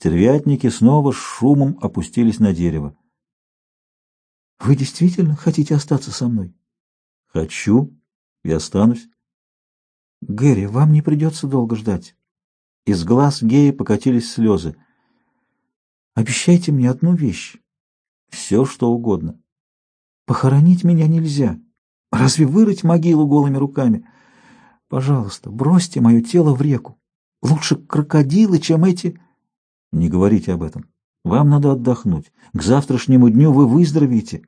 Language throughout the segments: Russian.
Стервятники снова с шумом опустились на дерево. «Вы действительно хотите остаться со мной?» «Хочу и останусь». «Гэри, вам не придется долго ждать». Из глаз Геи покатились слезы. «Обещайте мне одну вещь». «Все, что угодно». «Похоронить меня нельзя. Разве вырыть могилу голыми руками? Пожалуйста, бросьте мое тело в реку. Лучше крокодилы, чем эти...» «Не говорите об этом. Вам надо отдохнуть. К завтрашнему дню вы выздоровеете».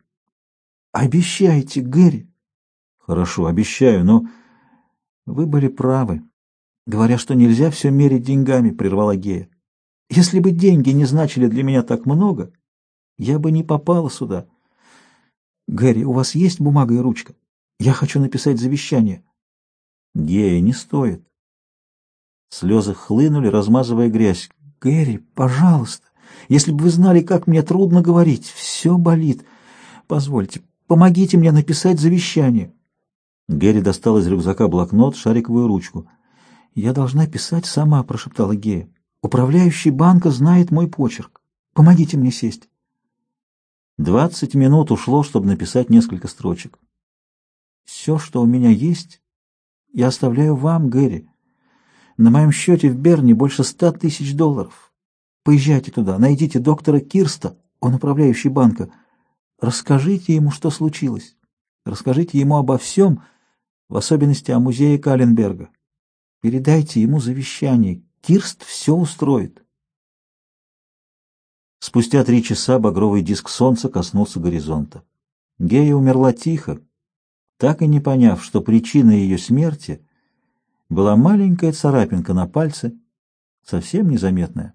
«Обещайте, Гэри». «Хорошо, обещаю, но...» «Вы были правы, говоря, что нельзя все мерить деньгами», — прервала Гея. «Если бы деньги не значили для меня так много, я бы не попала сюда. Гэри, у вас есть бумага и ручка? Я хочу написать завещание». «Гея, не стоит». Слезы хлынули, размазывая грязь. «Гэри, пожалуйста, если бы вы знали, как мне трудно говорить, все болит. Позвольте, помогите мне написать завещание». Гэри достал из рюкзака блокнот, шариковую ручку. «Я должна писать сама», — прошептала Гея. «Управляющий банка знает мой почерк. Помогите мне сесть». Двадцать минут ушло, чтобы написать несколько строчек. «Все, что у меня есть, я оставляю вам, Гэри. На моем счете в Берне больше ста тысяч долларов. Поезжайте туда, найдите доктора Кирста, он управляющий банка. Расскажите ему, что случилось. Расскажите ему обо всем, в особенности о музее Каленберга. Передайте ему завещание. Кирст все устроит. Спустя три часа багровый диск солнца коснулся горизонта. Гея умерла тихо, так и не поняв, что причиной ее смерти была маленькая царапинка на пальце, совсем незаметная.